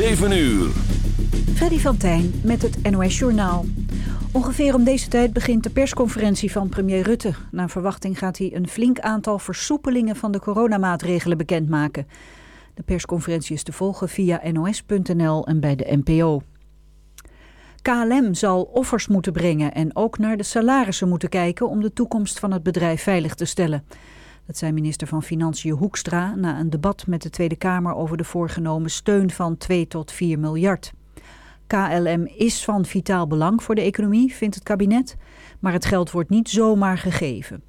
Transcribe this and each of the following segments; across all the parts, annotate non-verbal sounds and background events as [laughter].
7 uur. Freddy van Tijn met het NOS Journaal. Ongeveer om deze tijd begint de persconferentie van premier Rutte. Naar verwachting gaat hij een flink aantal versoepelingen van de coronamaatregelen bekendmaken. De persconferentie is te volgen via nos.nl en bij de NPO. KLM zal offers moeten brengen en ook naar de salarissen moeten kijken om de toekomst van het bedrijf veilig te stellen. Dat zei minister van Financiën Hoekstra na een debat met de Tweede Kamer over de voorgenomen steun van 2 tot 4 miljard. KLM is van vitaal belang voor de economie, vindt het kabinet, maar het geld wordt niet zomaar gegeven.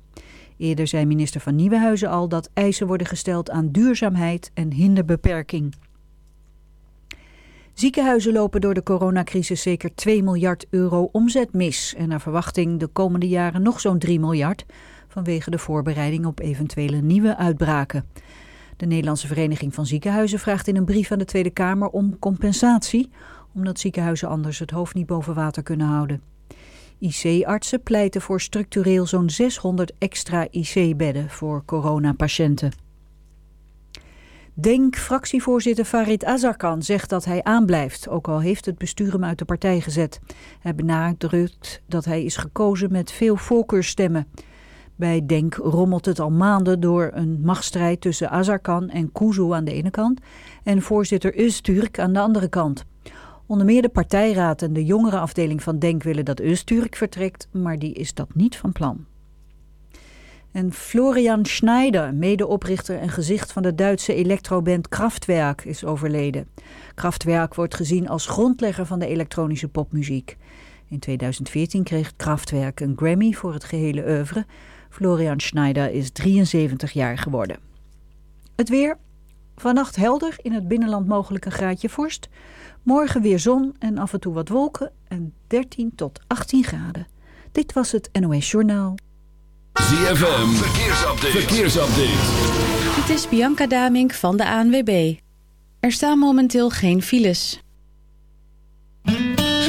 Eerder zei minister van Nieuwenhuizen al dat eisen worden gesteld aan duurzaamheid en hinderbeperking. Ziekenhuizen lopen door de coronacrisis zeker 2 miljard euro omzet mis. En naar verwachting de komende jaren nog zo'n 3 miljard... vanwege de voorbereiding op eventuele nieuwe uitbraken. De Nederlandse Vereniging van Ziekenhuizen vraagt in een brief aan de Tweede Kamer om compensatie... omdat ziekenhuizen anders het hoofd niet boven water kunnen houden. IC-artsen pleiten voor structureel zo'n 600 extra IC-bedden voor coronapatiënten. Denk-fractievoorzitter Farid Azarkan zegt dat hij aanblijft, ook al heeft het bestuur hem uit de partij gezet. Hij benadrukt dat hij is gekozen met veel voorkeurstemmen. Bij Denk rommelt het al maanden door een machtsstrijd tussen Azarkan en Kuzu aan de ene kant en voorzitter Öztürk aan de andere kant. Onder meer de partijraad en de jongere afdeling van Denk willen dat Öztürk vertrekt, maar die is dat niet van plan. En Florian Schneider, medeoprichter en gezicht van de Duitse electroband Kraftwerk, is overleden. Kraftwerk wordt gezien als grondlegger van de elektronische popmuziek. In 2014 kreeg Kraftwerk een Grammy voor het gehele oeuvre. Florian Schneider is 73 jaar geworden. Het weer. Vannacht helder, in het binnenland mogelijk een graadje vorst. Morgen weer zon en af en toe wat wolken en 13 tot 18 graden. Dit was het NOS Journaal. ZFM, verkeersupdate. verkeersupdate. Het is Bianca Damink van de ANWB. Er staan momenteel geen files.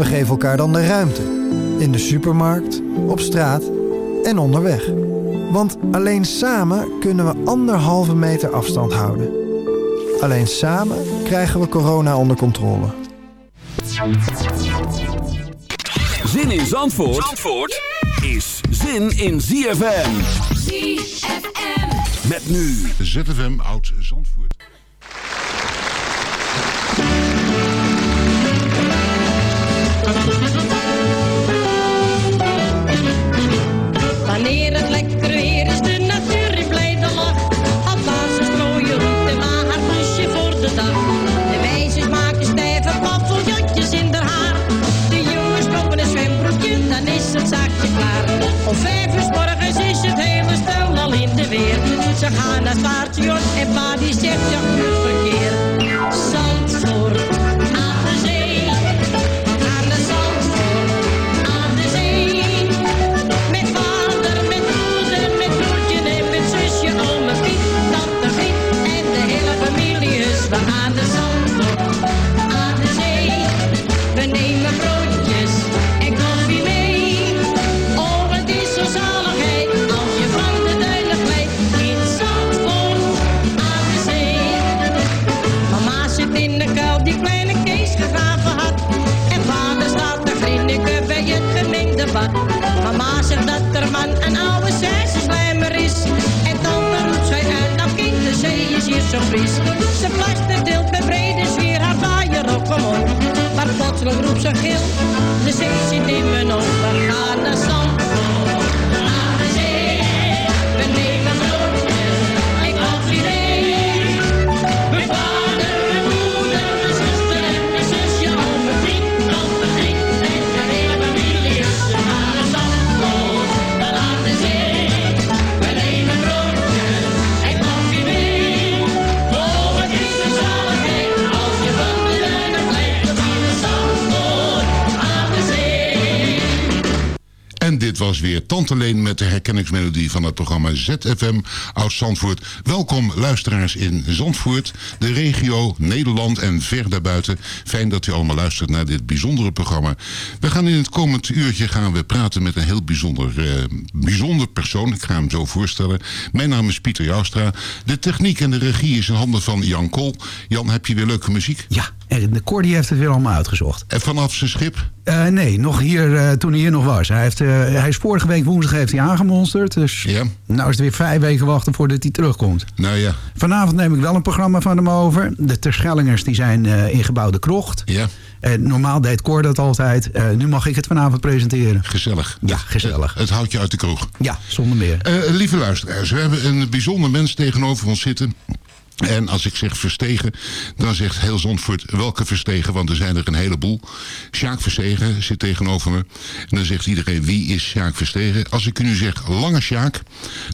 We geven elkaar dan de ruimte. In de supermarkt, op straat en onderweg. Want alleen samen kunnen we anderhalve meter afstand houden. Alleen samen krijgen we corona onder controle. Zin in Zandvoort, Zandvoort is zin in ZFM. ZFM. Met nu. ZFM Oud Zandvoort. Station en Tante Leen met de herkenningsmelodie van het programma ZFM Oud Zandvoort. Welkom luisteraars in Zandvoort, de regio, Nederland en ver daarbuiten. Fijn dat u allemaal luistert naar dit bijzondere programma. We gaan in het komend uurtje gaan we praten met een heel bijzonder, eh, bijzonder persoon. Ik ga hem zo voorstellen. Mijn naam is Pieter Joustra. De techniek en de regie is in handen van Jan Kool. Jan, heb je weer leuke muziek? Ja, en de Cordy heeft het weer allemaal uitgezocht. En vanaf zijn schip? Eh, nee, nog hier, eh, toen hij hier nog was. Hij, heeft, eh, hij is vorige week woensdag heeft hij aangemonsterd. Dus nou is het weer vijf weken wachten voordat hij terugkomt. Nou ja. Vanavond neem ik wel een programma van hem over. De Terschellingers die zijn in gebouwde krocht. Ja. En normaal deed Cor dat altijd. Nu mag ik het vanavond presenteren. Gezellig. Ja, gezellig. Het houdt je uit de kroeg. Ja, zonder meer. Lieve luisteraars, we hebben een bijzonder mens tegenover ons zitten. En als ik zeg Verstegen, dan zegt heel Zandvoort welke Verstegen, want er zijn er een heleboel. Sjaak Verstegen zit tegenover me. En dan zegt iedereen, wie is Sjaak Verstegen? Als ik u nu zeg Lange Sjaak,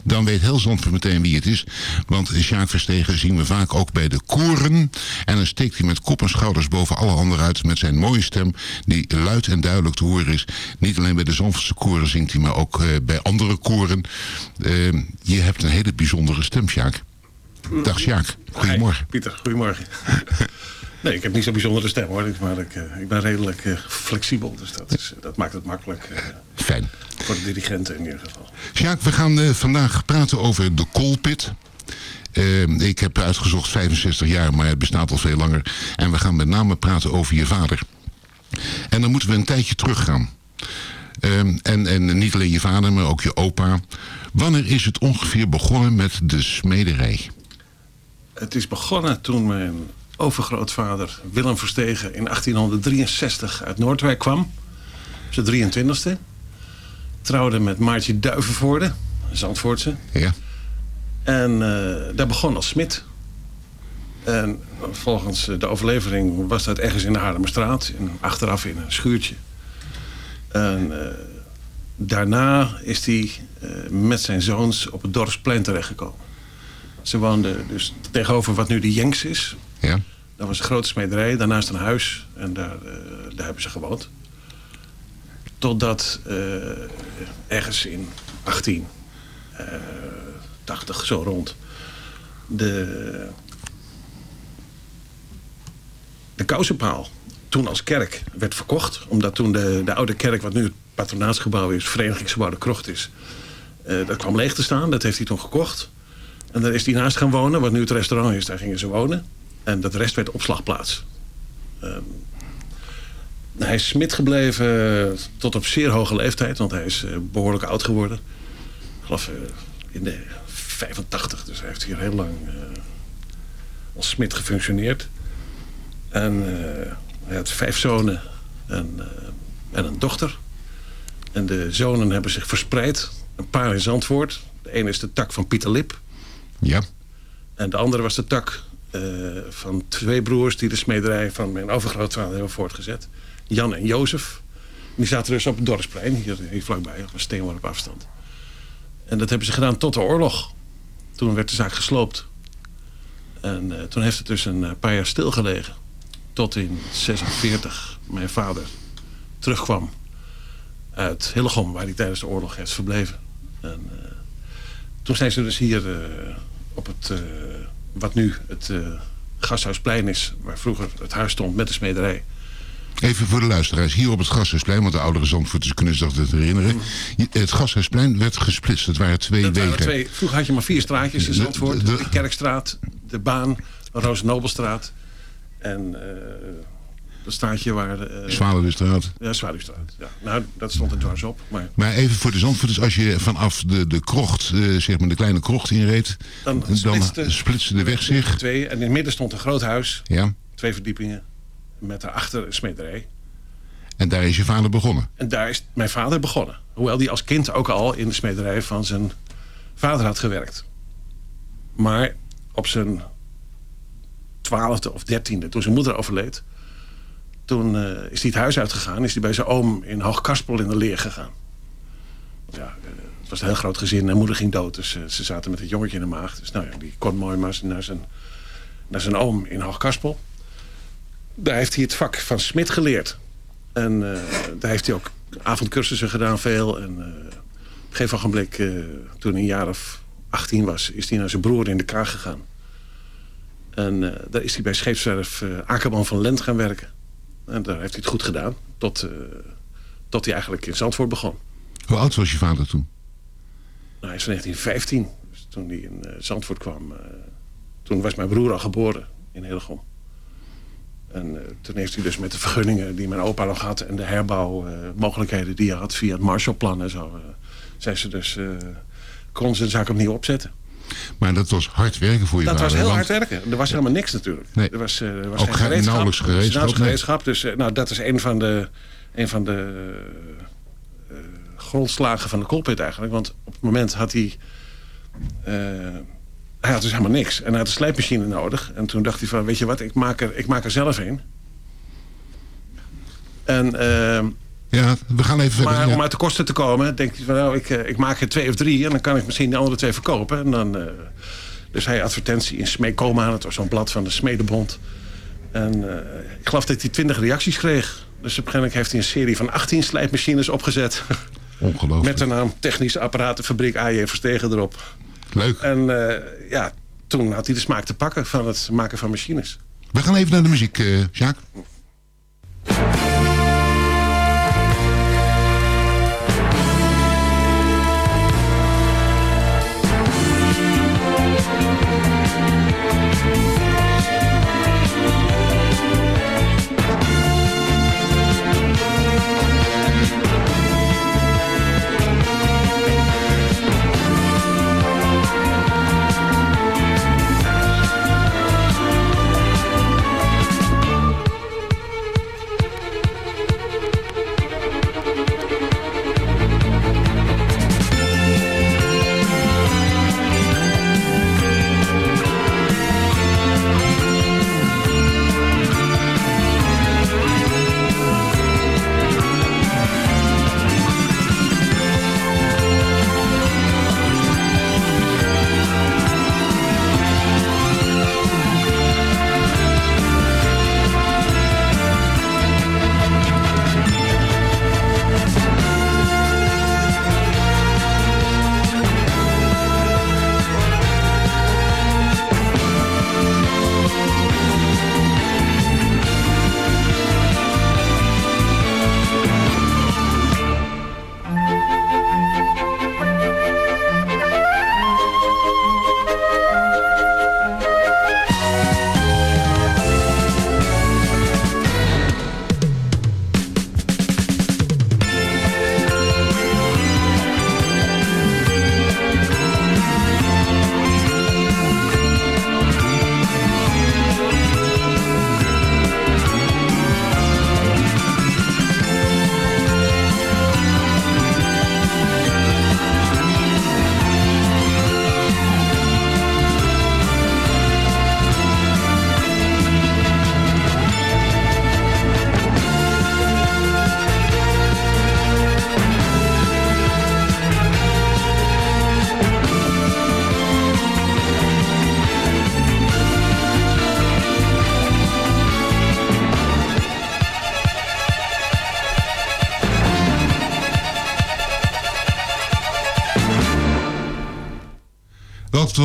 dan weet heel Zandvoort meteen wie het is. Want Sjaak Verstegen zien we vaak ook bij de koren. En dan steekt hij met kop en schouders boven alle anderen uit met zijn mooie stem, die luid en duidelijk te horen is. Niet alleen bij de Zandvoortse koren zingt hij, maar ook eh, bij andere koren. Eh, je hebt een hele bijzondere stem, Sjaak. Dag Sjaak, goedemorgen. Hi, Pieter, goedemorgen. [laughs] nee, ik heb niet zo'n bijzondere stem hoor, maar ik, eh, ik ben redelijk eh, flexibel. Dus dat, is, dat maakt het makkelijk. eh, Fijn. Voor de dirigenten in ieder geval. Sjaak, we gaan eh, vandaag praten over de koolpit. Eh, ik heb uitgezocht 65 jaar, maar het bestaat al veel langer. En we gaan met name praten over je vader. En dan moeten we een tijdje teruggaan. Eh, en, en niet alleen je vader, maar ook je opa. Wanneer is het ongeveer begonnen met de smederij? Het is begonnen toen mijn overgrootvader Willem Verstegen in 1863 uit Noordwijk kwam. Zijn 23ste. Trouwde met Maartje Duivenvoorde, Zandvoortse. Ja. En eh, daar begon als smid. En volgens de overlevering was dat ergens in de Haarlemmerstraat. In, achteraf in een schuurtje. En eh, daarna is hij eh, met zijn zoons op het dorpsplein terechtgekomen. Ze woonden dus tegenover wat nu de Jenks is. Ja. Dat was een grote smederij, daarnaast een huis. En daar, eh, daar hebben ze gewoond. Totdat eh, ergens in 1880, zo rond, de, de kousenpaal toen als kerk werd verkocht. Omdat toen de, de oude kerk, wat nu het patronaatsgebouw is, verenigingsgebouw de krocht is. eh, dat kwam leeg te staan, dat heeft hij toen gekocht. En daar is hij naast gaan wonen, wat nu het restaurant is, daar gingen ze wonen. En dat rest werd opslagplaats. Ehm, Hij is smid gebleven tot op zeer hoge leeftijd, want hij is eh, behoorlijk oud geworden. Ik geloof eh, in de 85, dus hij heeft hier heel lang eh, als smid gefunctioneerd. En hij had vijf zonen en, en een dochter. En de zonen hebben zich verspreid. Een paar in Zandvoort. De ene is de tak van Pieter Lip. Ja. En de andere was de tak eh, van twee broers die de smederij van mijn overgrootvader hebben voortgezet. Jan en Jozef. Die zaten dus op het dorpsplein, hier, vlakbij, op een steenworp afstand. En dat hebben ze gedaan tot de oorlog. Toen werd de zaak gesloopt. En eh, toen heeft het dus een eh, paar jaar stilgelegen. Tot in 46 mijn vader terugkwam uit Hillegom, waar hij tijdens de oorlog heeft verbleven. En, toen zijn ze dus hier eh, op het, eh, wat nu het eh, Gasthuisplein is, waar vroeger het huis stond met de smederij. Even voor de luisteraars. Hier op het Gashuisplein, want de oudere Zandvoorters kunnen zich dat herinneren. Het Gashuisplein werd gesplitst. Het waren twee Dat waren wegen. twee, vroeger had je maar vier straatjes in De- Zandvoort. de- De, Kerkstraat, de Baan, de Roos-Nobelstraat. En dat straatje waar... eh Zwaluwestraat. Ja, Zwaluwestraat. Ja. Nou, dat stond er dwars op. Maar Maar even voor de Zandvoorters, als je vanaf de, de krocht, eh, zeg maar de kleine krocht inreed, dan dan splitste, splitste de weg zich. Twee, en in het midden stond een groot huis. Ja. Twee verdiepingen. Met daarachter een smederij. En daar is je vader begonnen. En daar is mijn vader begonnen. Hoewel hij als kind ook al in de smederij van zijn vader had gewerkt. Maar op zijn twaalfde of dertiende, toen zijn moeder overleed... toen eh, is hij het huis uitgegaan. Is hij bij zijn oom in Hoogkarspel in de leer gegaan. Ja, eh, het was een heel groot gezin. En moeder ging dood, dus eh, ze zaten met het jongetje in de maag. Dus nou ja, die kon mooi maar naar zijn, naar zijn oom in Hoogkarspel. Daar heeft hij het vak van smid geleerd. En daar heeft hij ook avondcursussen gedaan, veel. En op een gegeven ogenblik, toen hij een jaar of 18 was... is hij naar zijn broer in de Kaag gegaan. En daar is hij bij scheepswerf eh Akerman van Lent gaan werken. En daar heeft hij het goed gedaan. Tot, eh, tot hij eigenlijk in Zandvoort begon. Hoe oud was je vader toen? Nou, hij is van 1915. Dus toen hij in eh, Zandvoort kwam... eh, toen was mijn broer al geboren in Hillegom. En eh, toen heeft hij dus met de vergunningen die mijn opa nog had... en de herbouwmogelijkheden die hij had via het Marshallplan en zo... zijn ze dus... kon ze de zaak opnieuw opzetten. Maar dat was hard werken voor je Dat vader. was heel hard werken. Er was helemaal niks natuurlijk. Nee. Er was, eh, er was Ook geen gereedschap. nauwelijks gereedschap, Nauwelijks nee. gereedschap. Dus eh, nou, dat is een van de, een van de eh, grondslagen van de koolpit eigenlijk. Want op het moment had hij... hij had dus helemaal niks. En hij had een slijpmachine nodig. En toen dacht hij van, weet je wat, ik maak er, ik maak er zelf een. En... ehm, Ja, we gaan even verder. maar ja. om uit de kosten te komen, denk hij van nou, ik, eh, ik maak er twee of drie en dan kan ik misschien de andere twee verkopen. En dan, eh, dus hij advertentie in Smeekoma, dat was zo'n blad van de Smedebond. En eh, ik geloof dat hij twintig reacties kreeg. Dus op een gegeven moment heeft hij een serie van 18 slijpmachines opgezet. Ongelooflijk. Met de naam Technische Apparatenfabriek AJ Verstegen erop. Leuk. En ja, toen had hij de smaak te pakken van het maken van machines. We gaan even naar de muziek, eh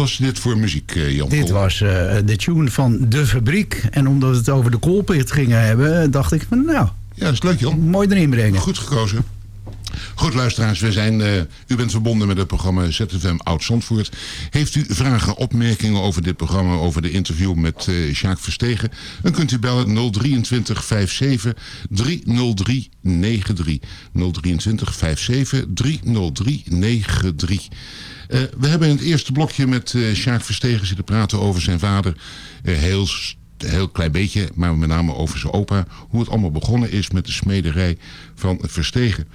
was dit voor muziek, eh, Jan Dit Kool? was eh, de tune van De Fabriek. En omdat we het over de koolpit gingen hebben, dacht ik van nou... Ja, dat is leuk, Jan. Mooi erin brengen. Goed gekozen. Goed, luisteraars, we zijn, eh, u bent verbonden met het programma ZFM Oud-Zandvoort. Heeft u vragen, opmerkingen over dit programma, over de interview met eh Sjaak Verstegen? Dan kunt u bellen 023 57 303 93. 023 57 303 93. Eh, we hebben in het eerste blokje met eh Sjaak Verstegen zitten praten over zijn vader. Eh, heel heel klein beetje, maar met name over zijn opa. Hoe het allemaal begonnen is met de smederij van Verstegen.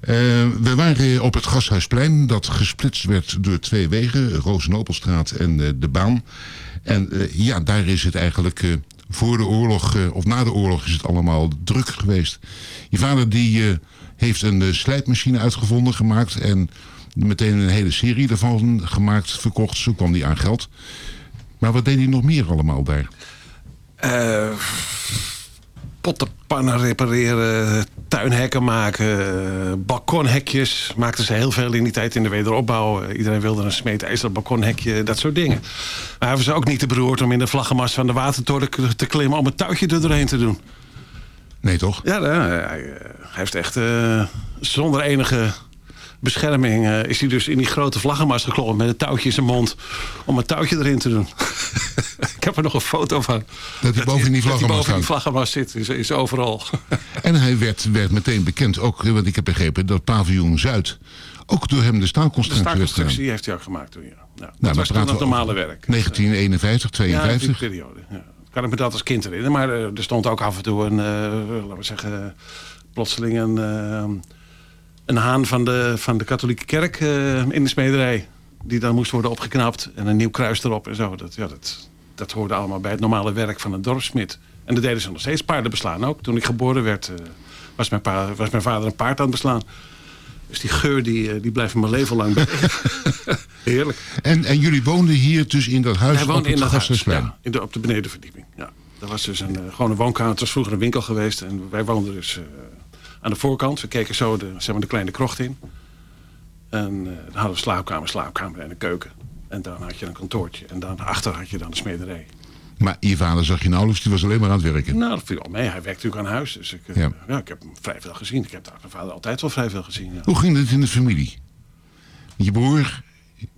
Eh, we waren op het Gasthuisplein dat gesplitst werd door twee wegen. Rozenopelstraat en de Baan. En ja, daar is het eigenlijk voor de oorlog, of na de oorlog is het allemaal druk geweest. Je vader die heeft een slijpmachine uitgevonden, gemaakt. En meteen een hele serie ervan gemaakt, verkocht. Zo kwam hij aan geld. Maar wat deed hij nog meer allemaal daar? Eh, pottenpannen repareren, tuinhekken maken, eh, balkonhekjes. Maakten ze heel veel in die tijd in de wederopbouw. Eh, Iedereen wilde een smeedijzer balkonhekje, dat soort dingen. Maar hij was ook niet te beroerd om in de vlaggenmast van de watertoren te klimmen... om een touwtje er doorheen te doen. Nee, toch? Ja, nou, hij, hij heeft echt zonder enige bescherming... eh, is hij dus in die grote vlaggenmast geklommen met een touwtje in zijn mond... om een touwtje erin te doen. [laughs] Ik heb er nog een foto van. Dat hij boven in die vlaggenmast die vlaggenmast zit, is, is overal. [laughs] En hij werd, werd meteen bekend, ook, want ik heb begrepen dat paviljoen Zuid ook door hem de De staalconstructie werd gedaan. staakconstructie heeft hij ook gemaakt toen, ja. Nou, dat was toen het normale werk. 1951, Ja, die 52. periode. Ja. Kan ik me dat als kind herinneren. Maar eh, er stond ook af en toe een, eh, laten we zeggen, plotseling een, een haan van de, van de katholieke kerk eh, in de smederij. Die dan moest worden opgeknapt en een nieuw kruis erop en zo. Dat, ja, dat, dat hoorde allemaal bij het normale werk van een dorpsmid. En dat deden ze nog steeds. Paarden beslaan ook. Toen ik geboren werd, eh, was, mijn pa, was mijn vader een paard aan het beslaan. Dus die geur die, eh, die blijft mijn leven lang bij. [laughs] Heerlijk. En, en jullie woonden hier dus in dat huis Hij woonde in dat huis, ja, in de, op de benedenverdieping. Ja. Dat was dus een, gewoon een woonkamer. Het was vroeger een winkel geweest. En wij woonden dus aan de voorkant. We keken zo de, zeg maar, de kleine krocht in. En eh, dan hadden we slaapkamer, slaapkamer en een keuken. En dan had je een kantoortje. En dan achter had je dan de smederij. Maar je vader zag je nauwelijks, die was alleen maar aan het werken. Nou, dat viel al mee. Hij werkte natuurlijk aan huis. Dus ik, eh, Ja. ja. ik heb hem vrij veel gezien. Ik heb daar mijn vader altijd wel vrij veel gezien. Ja, Hoe ging het in de familie? Je broer?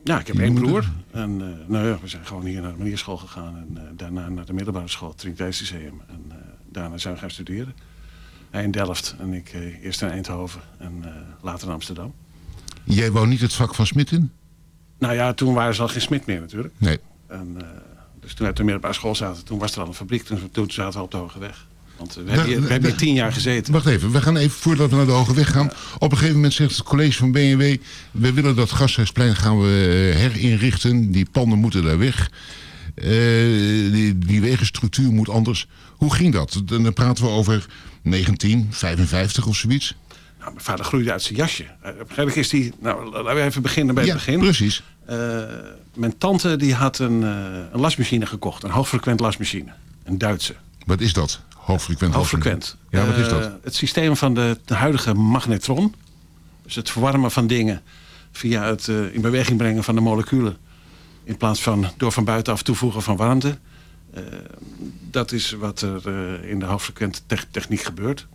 ja ik heb één broer. En eh, nou ja, we zijn gewoon hier naar de manierschool gegaan. En daarna naar de middelbare school, het Triniteitslyceum. En daarna zijn we gaan studeren. Hij in Delft en ik eh, eerst in Eindhoven en eh, later in Amsterdam. Jij wou niet het vak van Smit in? Nou ja, toen waren ze al geen smid meer natuurlijk. Nee. En, eh, dus toen we op de middelbare school zaten, toen was er al een fabriek. Toen, toen zaten we op de Hoge Weg. Want eh, we, hebben hier, we hebben hier tien jaar gezeten. Wacht even, we gaan even, voordat we naar de Hoge Weg gaan. Op een gegeven moment zegt het college van BMW... we willen dat Gasthuisplein gaan we eh, herinrichten. Die panden moeten daar weg. Eh, die, die wegenstructuur moet anders. Hoe ging dat? Dan praten we over 1955 of zoiets. Nou, mijn vader groeide uit zijn jasje. Uh, eigenlijk is die... Nou, laten we even beginnen bij Ja, het begin. precies. Eh, mijn tante die had een, eh, een lasmachine gekocht. Een hoogfrequent lasmachine. Een Duitse. Wat is dat? Hoogfrequent. Hoogfrequent. Ja, wat is dat? Eh, het systeem van de, de huidige magnetron. Dus het verwarmen van dingen via het eh, in beweging brengen van de moleculen. In plaats van door van buitenaf toevoegen van warmte. Eh, dat is wat er eh, in de hoogfrequente tech- techniek gebeurt.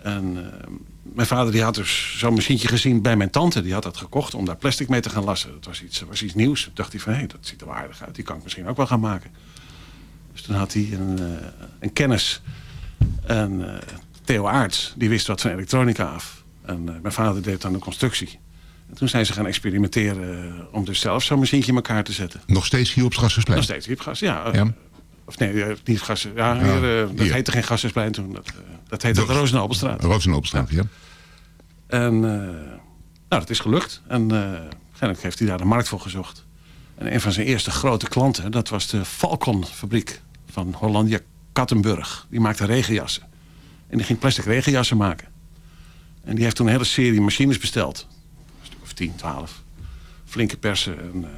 En eh, mijn vader die had dus zo'n machientje gezien bij mijn tante. Die had dat gekocht om daar plastic mee te gaan lassen. Dat was iets, was iets nieuws. Toen dacht hij van, hé, dat ziet er wel aardig uit. Die kan ik misschien ook wel gaan maken. Dus toen had hij een, een kennis. En Theo Aarts, die wist wat van elektronica af. En mijn vader deed dan de constructie. En toen zijn ze gaan experimenteren eh, om dus zelf zo'n machientje in elkaar te zetten. Nog steeds hier op het? Nog steeds hier op gas, ja. eh, Ja. Of nee, eh, niet gas. Ja, Ja, hier, eh, dat hier. heette geen Gashuisplein toen. Dat, eh, dat heette de Rozenopelstraat. Rozenopelstraat, ja. En eh, nou, dat is gelukt. En eh, uiteindelijk heeft hij daar de markt voor gezocht. En een van zijn eerste grote klanten, dat was de Falcon-fabriek van Hollandia Kattenburg. Die maakte regenjassen. En die ging plastic regenjassen maken. En die heeft toen een hele serie machines besteld. Een stuk of 10, 12. Flinke persen en eh,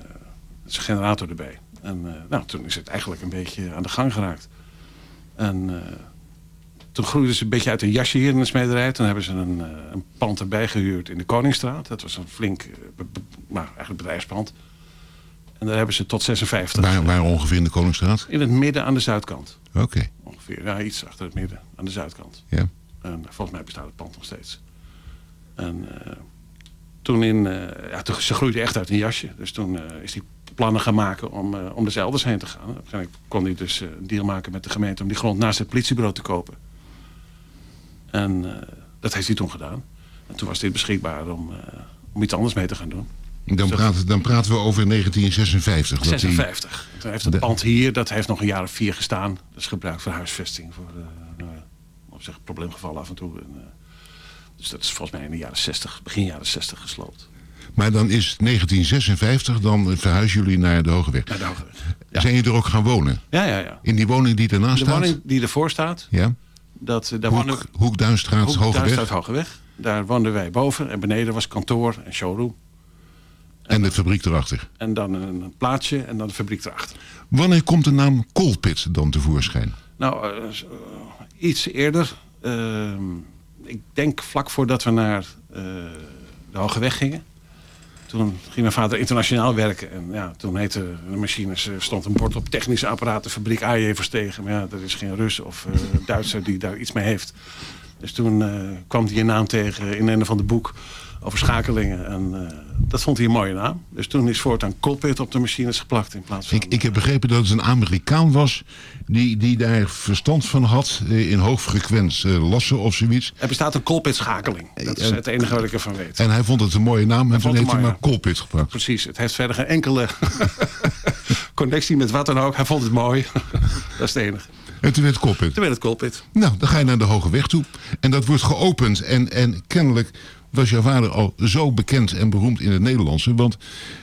zijn generator erbij. En eh, nou, toen is het eigenlijk een beetje aan de gang geraakt. En eh, toen groeiden ze een beetje uit een jasje hier in de smederij. Toen hebben ze een, een pand erbij gehuurd in de Koningsstraat. Dat was een flink, be- nou, eigenlijk bedrijfspand. En daar hebben ze tot 56. Waar, waar ongeveer in de Koningsstraat? In het midden aan de zuidkant. Oké. Ongeveer, ja, iets achter het midden, aan de zuidkant. Ja. En volgens mij bestaat het pand nog steeds. En toen in, eh, ja, toen, ze groeide echt uit een jasje. Dus toen eh, is hij plannen gaan maken om, eh, om er zelf elders heen te gaan. Uiteindelijk kon hij dus een deal maken met de gemeente om die grond naast het politiebureau te kopen. En dat heeft hij toen gedaan. En toen was dit beschikbaar om, om iets anders mee te gaan doen. Dan, Zo- praten, dan praten we over 1956. dat die- 56. Toen heeft het pand hier, dat heeft nog een jaar of vier gestaan. Dat is gebruikt voor huisvesting. Voor, uh, nou ja, op zich probleemgevallen af en toe. En, dus dat is volgens mij in de jaren 60, begin jaren 60 gesloopt. Maar dan is 1956, dan verhuizen jullie naar de Hogeweg. Naar de Hogeweg. Zijn je er ook gaan wonen? Ja, ja, ja. In die woning die ernaast De staat? woning die ervoor staat, Ja. dat, eh, daar Hoek, woonde Hoek Duinstraat, Hoek, Hogeweg. Duinstraat, Hogeweg. Daar woonden wij boven. En beneden was kantoor en showroom. En de fabriek erachter. En dan een plaatsje en dan de fabriek erachter. Wanneer komt de naam Colpit dan tevoorschijn? Nou, eh, eh, iets eerder. Ehm, ik denk vlak voordat we naar eh, de Hoge Weg gingen. Toen ging mijn vader internationaal werken. En ja, toen heette de machines, eh, stond een bord op technische apparaten, fabriek AJ Verstegen. Maar ja, er is geen Rus of eh, Duitser die daar iets mee heeft. Dus toen kwam hij een naam tegen in een van de boek over schakelingen. En eh, dat vond hij een mooie naam. Dus toen is voortaan Colpit op de machines geplakt in plaats van... Ik, ik heb begrepen dat het een Amerikaan was die, die daar verstand van had eh, in hoogfrequent eh, lassen of zoiets. Er bestaat een Colpit schakeling. Dat is het enige wat ik ervan weet. En hij vond het een mooie naam en toen heeft het hij maar Colpit gepakt. Precies, het heeft verder geen enkele [laughs] connectie met wat dan ook. Hij vond het mooi. [laughs] dat is het enige. En toen werd Colpit. Toen werd het Colpit. Nou, dan ga je naar de Hoge Weg toe. En dat wordt geopend. En, en kennelijk was jouw vader al zo bekend en beroemd in het Nederlandse. Want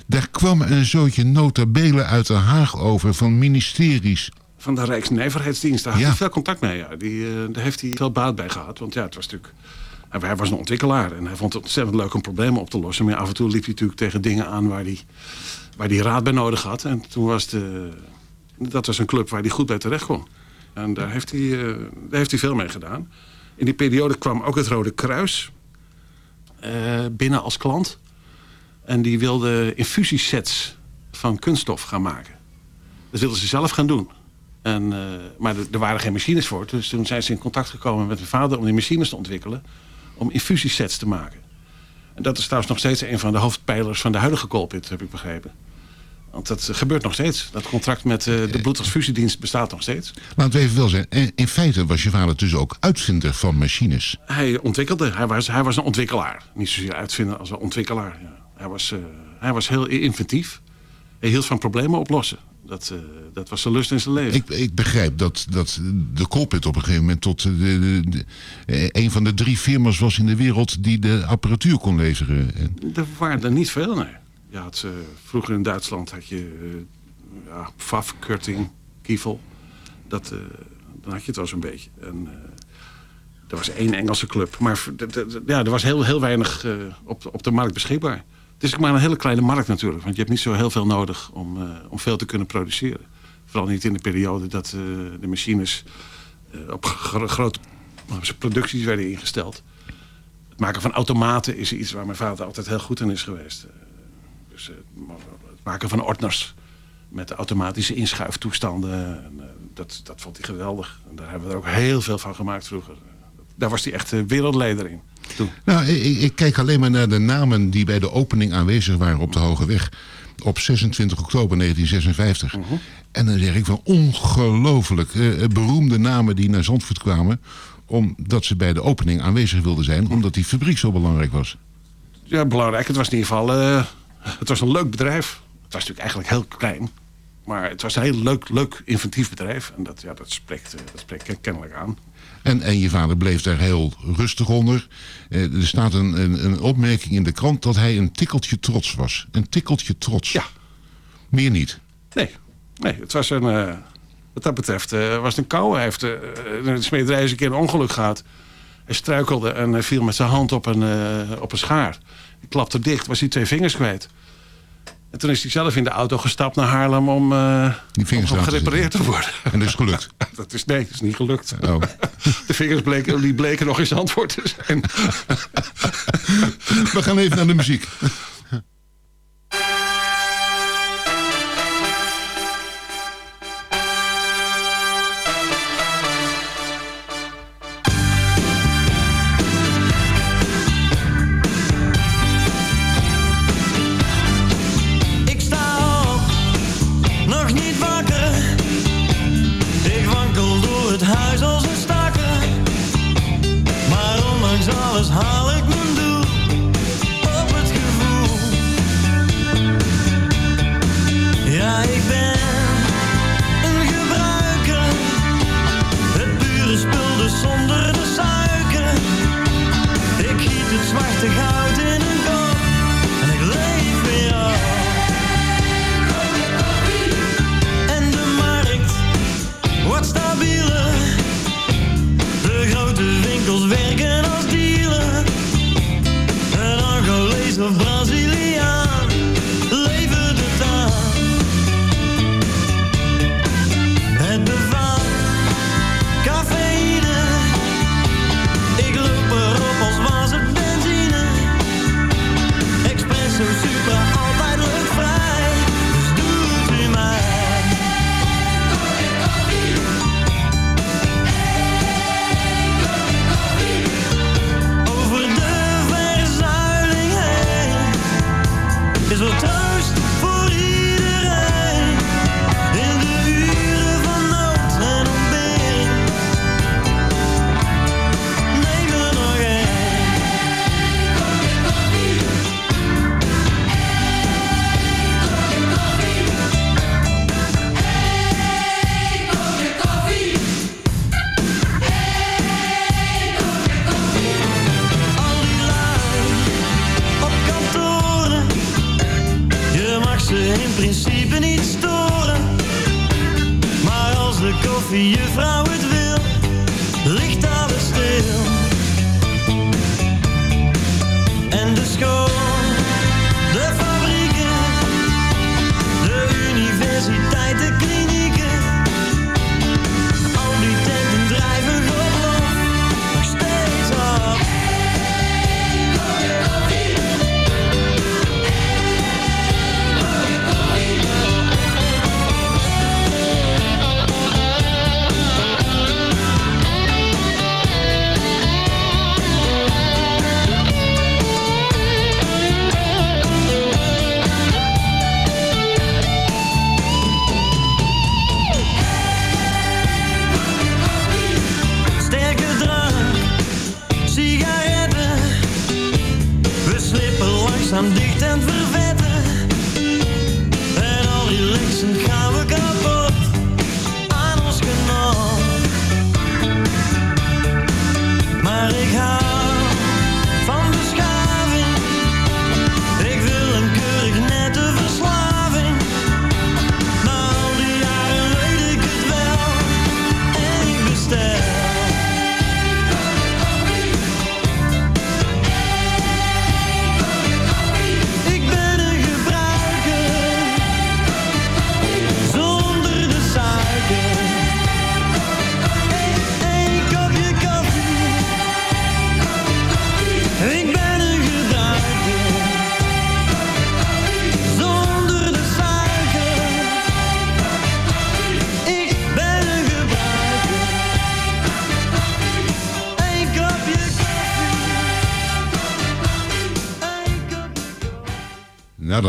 daar kwam een zootje notabelen uit Den Haag over van ministeries. Van de Rijksnijverheidsdienst. Daar had Ja. hij veel contact mee. Ja. Die, eh, daar heeft hij veel baat bij gehad. Want ja, het was natuurlijk... Hij, was een ontwikkelaar. En hij vond het ontzettend leuk om problemen op te lossen. Maar af en toe liep hij natuurlijk tegen dingen aan waar hij, waar hij raad bij nodig had. En toen was de... Dat was een club waar hij goed bij terecht kon. En daar heeft hij, eh, daar heeft hij veel mee gedaan. In die periode kwam ook het Rode Kruis binnen als klant. En die wilde infusiesets van kunststof gaan maken. Dat wilden ze zelf gaan doen. En, eh, maar er, waren geen machines voor. Dus toen zijn ze in contact gekomen met mijn vader om die machines te ontwikkelen. Om infusiesets te maken. En dat is trouwens nog steeds een van de hoofdpijlers van de huidige Colpit, heb ik begrepen. Want dat eh, gebeurt nog steeds. Dat contract met eh, de bloedtransfusiedienst bestaat nog steeds. Laten we even wel zijn. In feite was je vader dus ook uitvinder van machines. Hij ontwikkelde, hij was, hij was een ontwikkelaar. Niet zozeer uitvinder als een ontwikkelaar. Ja. Hij, was, eh, hij was heel inventief. Hij hield van problemen oplossen. Dat, eh, dat was zijn lust in zijn leven. Ik, ik begrijp dat, dat de Colpit op een gegeven moment tot de, de, de- eh, een van de drie firma's was in de wereld die de apparatuur kon leveren. En Er waren er niet veel, nee. Je had, eh, vroeger in Duitsland had je eh ja, Pfaff, Kurting, Kiefel. Dat, eh, dan had je het wel zo'n beetje. En, er was één Engelse club. Maar ja, er was heel, heel weinig op, op de markt beschikbaar. Het is maar een hele kleine markt natuurlijk. Want je hebt niet zo heel veel nodig om, om veel te kunnen produceren. Vooral niet in de periode dat de machines op gro- grote producties werden ingesteld. Het maken van automaten is iets waar mijn vader altijd heel goed in is geweest. Dus eh, het maken van ordners met automatische inschuiftoestanden. En, eh, dat, dat vond hij geweldig. En daar hebben we er ook heel veel van gemaakt vroeger. Daar was hij echt eh, wereldleider in. Toen. Nou, ik, ik kijk alleen maar naar de namen die bij de opening aanwezig waren op de Hoge Weg. Op 26 oktober 1956. En dan zeg ik van ongelooflijk beroemde namen die naar Zandvoort kwamen. Omdat ze bij de opening aanwezig wilden zijn. Omdat die fabriek zo belangrijk was. Ja, belangrijk. Het was in ieder geval het was een leuk bedrijf. Het was natuurlijk eigenlijk heel klein. Maar het was een heel leuk, leuk inventief bedrijf. En dat, ja, dat, spreekt, eh, dat spreekt kennelijk aan. En, en je vader bleef daar heel rustig onder. Eh, er staat een, een, een opmerking in de krant dat hij een tikkeltje trots was. Een tikkeltje trots. Ja. Meer niet. Nee, nee het was een, eh, wat dat betreft eh, was het een kou. Hij heeft de smederij eens een keer een ongeluk gehad. Hij struikelde en hij viel met zijn hand op een, op een schaar. Die klapte dicht, was hij twee vingers kwijt. En toen is hij zelf in de auto gestapt naar Haarlem om, Die vingers om te gerepareerd te worden. En dat is gelukt. [laughs] Dat is, nee, dat is niet gelukt. Oh. [laughs] De vingers bleken, die bleken nog eens antwoord te zijn. [laughs] We gaan even naar de muziek.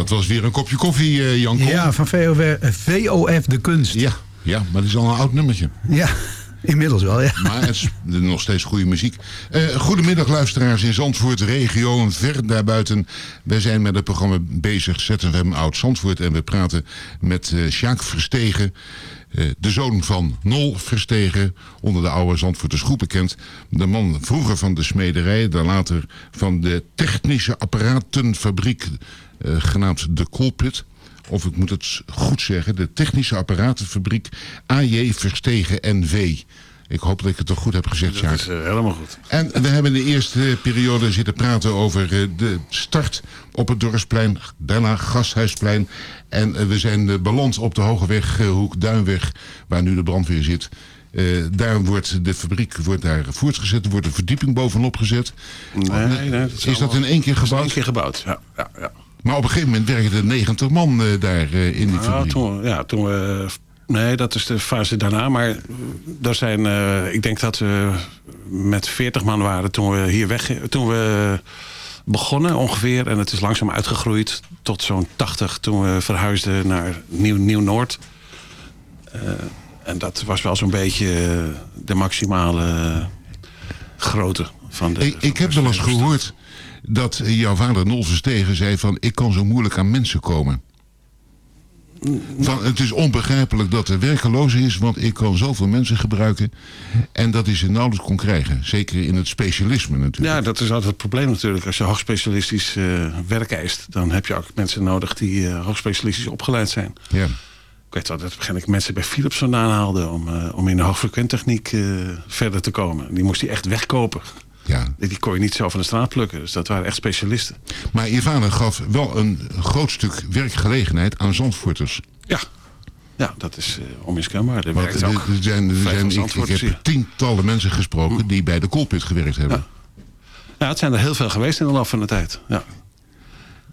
Dat was weer een kopje koffie, eh Jan Kool. Ja, van VOF, VOF De Kunst. Ja, ja, maar dat is al een oud nummertje. Ja, inmiddels wel, ja. Maar het is nog steeds goede muziek. Eh, goedemiddag luisteraars in Zandvoort, regio en ver daarbuiten. Wij zijn met het programma bezig, ZFM Oud Zandvoort. En we praten met eh Sjaak Verstegen, eh, de zoon van Nol Verstegen. Onder de oude Zandvoorters groep bekend. De man vroeger van de smederij, dan later van de technische apparatenfabriek, genaamd De Colpit of ik moet het goed zeggen, de Technische Apparatenfabriek AJ Verstegen NV. Ik hoop dat ik het toch goed heb gezegd, Dat Sjaak. is eh, helemaal goed. En we hebben in de eerste periode zitten praten over eh, de start op het Dorpsplein, daarna Gasthuisplein. En eh, we zijn beland op de Hogeweg, Hoek Duinweg, waar nu de brandweer zit. Daar wordt de fabriek wordt daar voortgezet, er wordt een verdieping bovenop gezet. Nee, nee, dat is dat in één keer dat is in gebouwd? één keer gebouwd, ja. ja, ja. Maar op een gegeven moment werkten er 90 man eh, daar eh, in die Nou, toen, ja, toen we... Nee, dat is de fase daarna. Maar er zijn, eh, ik denk dat we met 40 man waren toen we hier weg... Toen we begonnen ongeveer. En het is langzaam uitgegroeid tot zo'n 80 toen we verhuisden naar Nieuw- Nieuw-Noord. Eh, en dat was wel zo'n beetje eh, de maximale grootte van de... Ik, ik heb wel eens gehoord dat jouw vader Nol Verstegen zei van... ik kan zo moeilijk aan mensen komen. Van, het is onbegrijpelijk dat er werkeloze is, want ik kan zoveel mensen gebruiken. En dat is je nauwelijks kon krijgen. Zeker in het specialisme natuurlijk. Ja, dat is altijd het probleem natuurlijk. Als je hoogspecialistisch eh werk eist... dan heb je ook mensen nodig die eh, hoogspecialistisch opgeleid zijn. Ja. Ik weet wel dat begin ik mensen bij Philips vandaan haalde... om, eh, om in de hoogfrequenttechniek verder te komen. Die moest hij echt wegkopen. Ja. Die kon je niet zo van de straat plukken. Dus dat waren echt specialisten. Maar je vader gaf wel een groot stuk werkgelegenheid aan Zandvoorters. Ja, ja dat is eh, onmiskenbaar. Er zijn, er zijn, ik, heb tientallen mensen gesproken die bij de Colpit gewerkt hebben. Ja, het zijn er heel veel geweest in de loop van de tijd. Ja.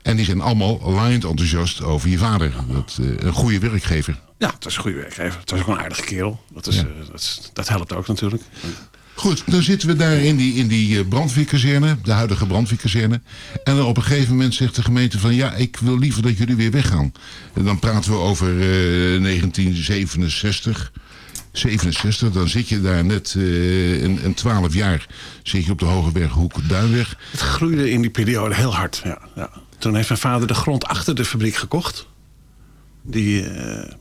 En die zijn allemaal laaiend enthousiast over je vader. Dat, eh, een goede werkgever. Ja, het was een goede werkgever. Het was ook een aardige kerel. Dat, is, Ja. eh, dat, is- dat helpt ook natuurlijk. Goed, dan zitten we daar in die, in die eh, brandweerkazerne, de huidige brandweerkazerne. En op een gegeven moment zegt de gemeente van ja, ik wil liever dat jullie weer weggaan. En dan praten we over eh, 1967. 67, dan zit je daar net eh, een, een 12 jaar zit je op de Hogeweg, Hoek, Duinweg. Het groeide in die periode heel hard. Ja, ja. Toen heeft mijn vader de grond achter de fabriek gekocht. Die, eh,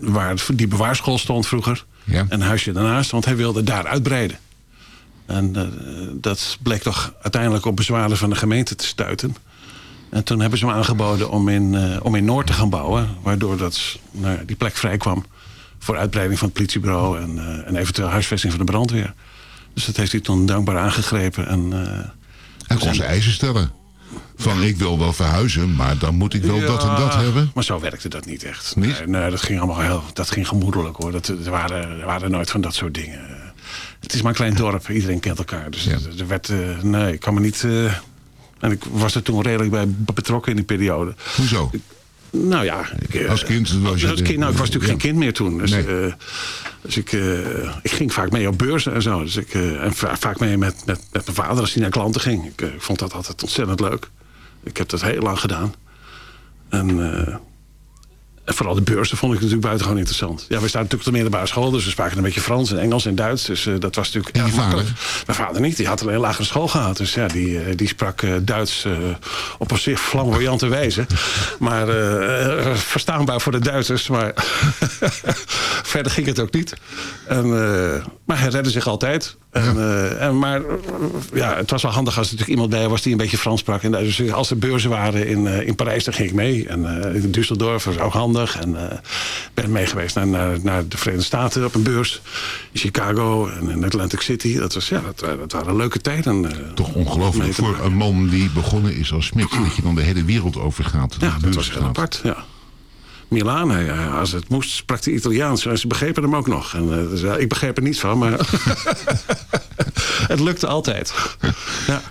waar die bewaarschool stond vroeger. En een huisje daarnaast, want hij wilde daar uitbreiden. En eh, dat bleek toch uiteindelijk op bezwaren van de gemeente te stuiten. En toen hebben ze hem aangeboden om in, eh, om in Noord te gaan bouwen. Waardoor dat, nou, ja, die plek vrij kwam voor uitbreiding van het politiebureau... en, eh, en eventueel huisvesting van de brandweer. Dus dat heeft hij toen dankbaar aangegrepen. En, Hij kon zijn eisen stellen. Van ik wil wel verhuizen, maar dan moet ik wel dat en dat hebben. Maar zo werkte dat niet echt. Niet? Nee, nee, dat ging allemaal heel, dat ging gemoedelijk hoor. Dat, er, waren, er waren nooit van dat soort dingen. Het is maar een klein dorp, iedereen kent elkaar. Dus er- er werd, eh, nee, ik kan me niet... eh, en ik was er toen redelijk bij betrokken in die periode. Hoezo? Nou ja, ik, eh, Als kind was je als kind, nou, ik was natuurlijk ja. geen kind meer toen. Dus, Nee. eh, dus ik, eh, ik ging vaak mee op beurzen en zo. Dus ik, en va- vaak mee met, met, met mijn vader als hij naar klanten ging. Ik, vond dat altijd ontzettend leuk. Ik heb dat heel lang gedaan. En, en vooral de beurzen vond ik natuurlijk buitengewoon interessant. Ja, we staan natuurlijk op de middelbare school, dus we spraken een beetje Frans en Engels en Duits. Dus eh, dat was natuurlijk makkelijk. Mijn vader niet, die had alleen lagere school gehad. Dus ja, die, eh, die sprak eh, Duits op een zich flamboyante wijze. Maar verstaanbaar voor de Duitsers. Maar [laughs] verder ging het ook niet. En, maar hij redde zich altijd. En, eh, en, maar eh, ja, het was wel handig als er natuurlijk iemand bij was die een beetje Frans sprak. En dus als er beurzen waren in, eh, in Parijs, dan ging ik mee. En eh, in Düsseldorf was ook handig. En eh, ben mee geweest naar, naar, naar de Verenigde Staten op een beurs. In Chicago en in Atlantic City. Dat, was, ja, dat, wa- dat waren leuke tijden. eh, Toch ongelooflijk voor een man die begonnen is als smid. Dat je dan de hele wereld overgaat. Ja, dat was heel apart, ja. Milaan, als het moest, sprak hij Italiaans. En ze begrepen hem ook nog. En, eh, dus, ik begreep er niets van, maar [laughs] [laughs] het lukte altijd. Ja.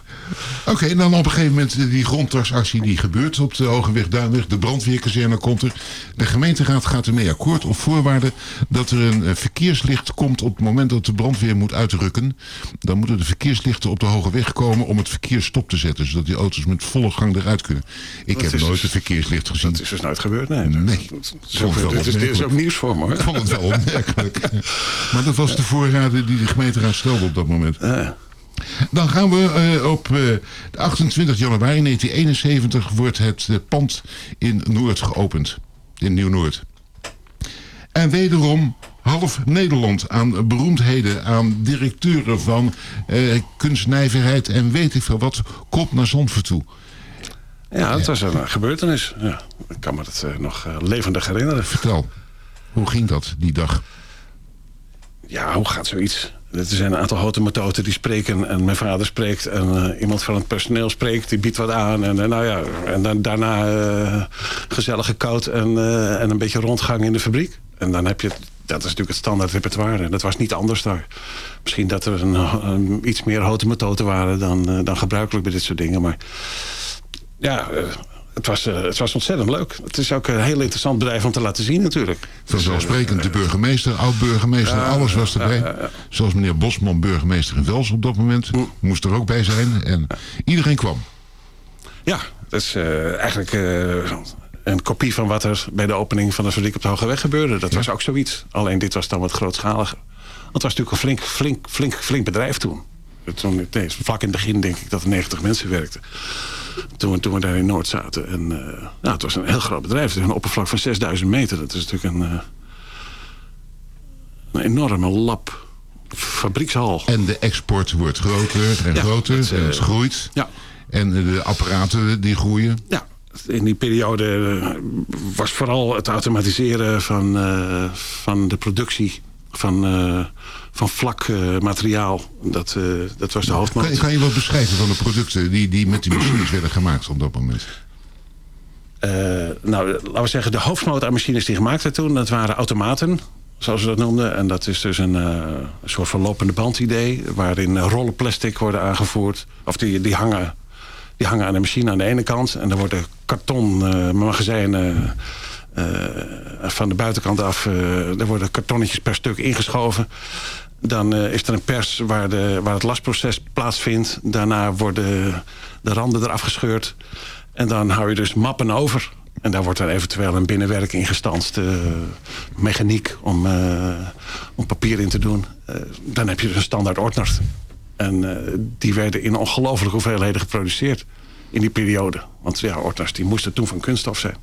Oké, en dan op een gegeven moment eh, die grondtaxactie die gebeurt op de Hogeweg Duinweg. De brandweerkazerne komt er. De gemeenteraad gaat ermee akkoord op voorwaarde dat er een eh, verkeerslicht komt op het moment dat de brandweer moet uitrukken. Dan moeten de verkeerslichten op de Hogeweg komen om het verkeer stop te zetten. Zodat die auto's met volle gang eruit kunnen. Ik Dat heb nooit dus- een verkeerslicht gezien. Dat is dus nooit gebeurd, nee. Nee. Dat is Vond ook, het wel dit, is, dit is ook nieuws voor me. Ik vond het wel [laughs] opmerkelijk. maar dat was de voorraden die de gemeenteraad stelde op dat moment. Dan gaan we eh, op eh, de 28 januari 1971 wordt het eh, pand in Noord geopend. In Nieuw-Noord. En wederom half Nederland aan beroemdheden, aan directeuren van eh, kunstnijverheid en weet ik veel wat, komt naar Zandvoort toe. Ja, dat was een eh, gebeurtenis. Ja, ik kan me dat eh, nog eh, levendig herinneren. Vertel, hoe ging dat die dag? Ja, hoe gaat zoiets? Er zijn een aantal houten die spreken en mijn vader spreekt en eh, iemand van het personeel spreekt, die biedt wat aan en, eh, nou ja, en dan, daarna eh gezellige koud en, en een beetje rondgang in de fabriek. En dan heb je, dat is natuurlijk het standaard repertoire dat was niet anders daar. Misschien dat er een, iets meer houten waren dan, dan gebruikelijk bij dit soort dingen, maar ja, het, was, eh, het was ontzettend leuk. Het is ook een heel interessant bedrijf om te laten zien natuurlijk. Vanzelfsprekend de burgemeester, oud-burgemeester, alles was erbij. Zoals meneer Bosman, burgemeester in Wels op dat moment, moest er ook bij zijn. En iedereen kwam. Ja, dat is eh, eigenlijk eh, een kopie van wat er bij de opening van de fabriek op de Hoge Weg gebeurde. Dat was ook zoiets. Alleen dit was dan wat grootschaliger. Want het was natuurlijk een flink, flink, flink, flink bedrijf toen. Toen nee, vlak in het begin denk ik dat er 90 mensen werkten. Toen we, toen we daar in Noord zaten. En, eh, nou, het was een heel groot bedrijf. Het is een oppervlak van 6000 meter. Dat is natuurlijk een, eh, een enorme lab. Fabriekshal. En de export wordt groter en Ja, groter eh, en het groeit. Ja. En de apparaten die groeien. Ja, in die periode eh, was vooral het automatiseren van, eh, van de productie van, eh, van vlak eh, materiaal. Dat, eh, dat was de hoofdmoot. Kan, kan je wat beschrijven van de producten die, die met die machines werden gemaakt op dat moment? Nou, laten we zeggen, de hoofdmoot aan machines die gemaakt werden toen... dat waren automaten, zoals we dat noemden. En dat is dus een, soort van lopende band idee... waarin rollen plastic worden aangevoerd. Of die, die, hangen, die hangen aan de machine aan de ene kant. En dan worden karton magazijnen van de buitenkant af... eh er worden kartonnetjes per stuk ingeschoven... Dan eh, is er een pers waar, de, waar het lastproces plaatsvindt. Daarna worden de randen eraf gescheurd. En dan hou je dus mappen over. En daar wordt dan eventueel een binnenwerk in gestanst. eh, mechaniek om, eh, om papier in te doen. Eh, dan heb je dus een standaard ordner. En eh, die werden in ongelooflijke hoeveelheden geproduceerd. In die periode. Want ja, ordners die moesten toen van kunststof zijn.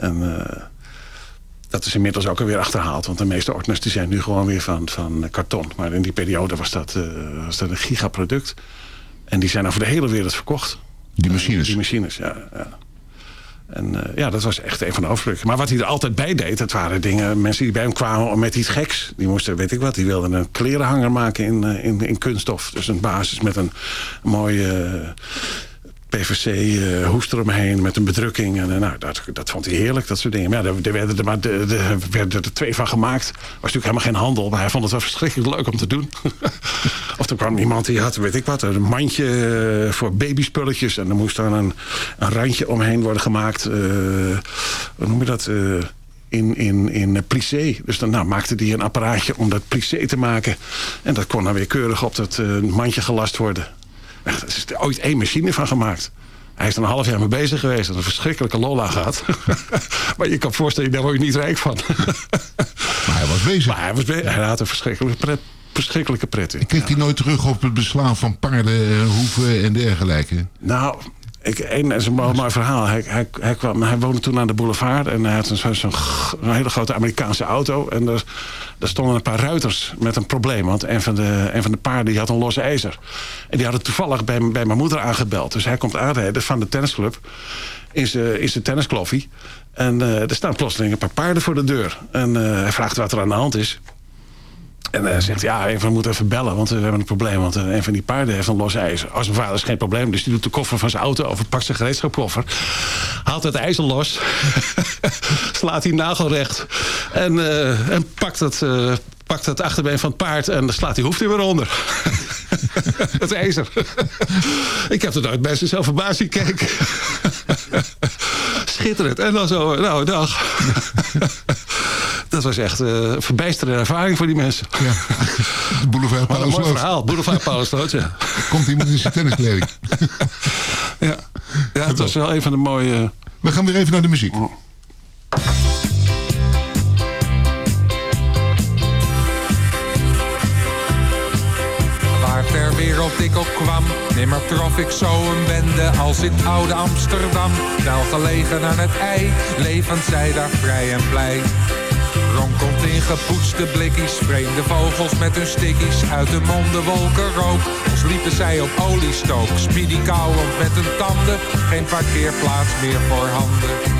En eh, dat is inmiddels ook alweer achterhaald. Want de meeste ordners die zijn nu gewoon weer van, van karton. Maar in die periode was dat, eh, was dat een gigaproduct. En die zijn over de hele wereld verkocht. Die machines? die machines, ja. ja. En eh, ja, dat was echt een van de hoofdstukken. Maar wat hij er altijd bij deed, dat waren dingen... mensen die bij hem kwamen met iets geks. Die moesten, weet ik wat, die wilden een klerenhanger maken in, eh, in, in kunststof. Dus een basis met een mooie... eh, PVC-hoest eromheen met een bedrukking. En, eh, nou, dat, dat vond hij heerlijk, dat soort dingen. Ja, er, er werden er maar de, de, er werden er twee van gemaakt. Was natuurlijk helemaal geen handel, maar hij vond het wel verschrikkelijk leuk om te doen. [laughs] of er kwam iemand die had, weet ik wat, een mandje eh, voor babyspulletjes. En er moest dan een, een randje omheen worden gemaakt. eh, hoe noem je dat? in, in, in plissé. Dus dan nou, maakte hij een apparaatje om dat plissé te maken. En dat kon dan weer keurig op dat mandje gelast worden. Echt, Er is er ooit één machine van gemaakt. Hij is er een half jaar mee bezig geweest. En een verschrikkelijke lola gehad. [laughs] maar je kan voorstellen, daar word je niet rijk van. [laughs] maar hij was bezig. Maar hij, was be- hij had een verschrikkelijke pret, verschrikkelijke pret in. Kijkt hij nooit terug op het beslaan van paarden, eh, hoeven en dergelijke? Nou, ik, is een mooi, mooi verhaal. Hij, hij, hij, kwam, hij woonde toen aan de boulevard en hij had zo'n zo'n hele grote Amerikaanse auto. En er, daar stonden een paar ruiters met een probleem. Want een van de, een van de paarden die had een los ijzer. En die hadden toevallig bij, bij mijn moeder aangebeld. Dus hij komt aanrijden van de tennisclub in zijn tenniskloffie. En eh, er staan plotseling een paar paarden voor de deur. En eh, hij vraagt wat er aan de hand is. En hij zegt, ja, even, we moeten even bellen, want we hebben een probleem. Want eh, een van die paarden heeft een los ijzer. Als mijn vader is geen probleem, dus die doet de koffer van zijn auto... of pakt zijn gereedschapkoffer, haalt het ijzer los... [laughs] slaat die nagel recht en, eh, en pakt, het, eh, pakt het achterbeen van het paard... en slaat die hoeft weer onder. [laughs] het ijzer. [laughs] Ik heb er nooit bij zichzelf verbaasd zien kijken. Schitterend. En dan zo, nou, dag. [laughs] Dat was echt eh, een verbijsterende ervaring voor die mensen. Ja. Boulevard een mooi verhaal. Boulevard Paulusloot, ja. [laughs] Komt iemand in zijn tenniskleding. [laughs] ja. Ja, het was wel een van de mooie... We gaan weer even naar de muziek. Waar ter wereld ik ook kwam, nimmer trof ik zo een bende als in oude Amsterdam. Wel gelegen aan het ei, levend zij daar vrij en blij. Ronkelt in gepoetste blikkies, vreemde vogels met hun stickies. Uit de monden wolken rook, als liepen zij op oliestook. Speedy kauwend met hun tanden, geen parkeerplaats meer voor handen.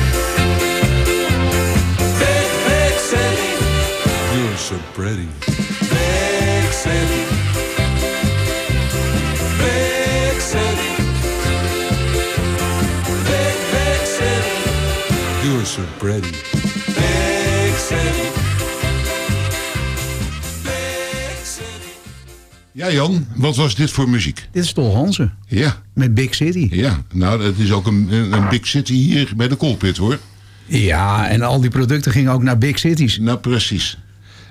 So pretty. Big city. Big big city. You're so pretty. Big city. Ja, Jan, wat was dit voor muziek? Dit is Tol Hansen. Ja. Met Big City. Ja, nou, het is ook een, een een big city hier bij de Colpit, hoor. Ja, en al die producten gingen ook naar Big Cities. Nou, precies.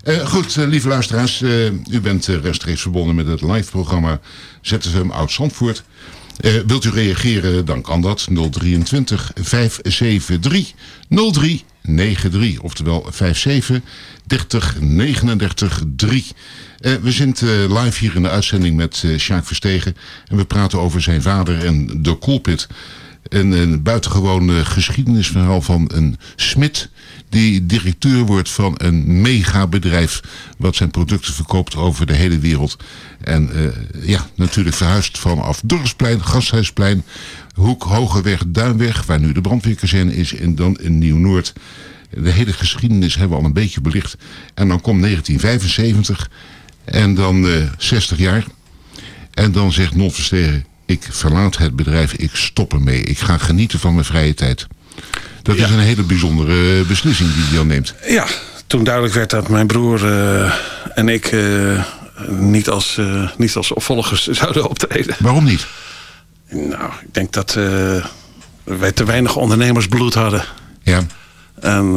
Eh, goed, eh, lieve luisteraars, eh, u bent rechtstreeks verbonden met het live-programma ZFM Oud-Zandvoort. Wilt u reageren, dan kan dat 023 573 0393, oftewel 57 30 39 3. Eh, we zijn eh, live hier in de uitzending met Sjaak Verstegen en we praten over zijn vader en de Colpit. Een, een eh, geschiedenisverhaal van een smid die directeur wordt van een megabedrijf wat zijn producten verkoopt over de hele wereld. En eh, ja, natuurlijk verhuisd vanaf Dorpsplein, Gasthuisplein, Hoek, Hogeweg, Duinweg, waar nu de brandweerkazerne is en dan in Nieuw-Noord. De hele geschiedenis hebben we al een beetje belicht. En dan komt 1975 en dan eh 60 jaar. En dan zegt Non ik verlaat het bedrijf, ik stop ermee. Ik ga genieten van mijn vrije tijd. Dat is een hele bijzondere eh, beslissing die hij dan neemt. Ja, toen duidelijk werd dat mijn broer eh, en ik eh, niet, als, niet als opvolgers [laughs] zouden optreden. Waarom niet? Nou, ik denk dat wij te weinig ondernemersbloed hadden. Ja. En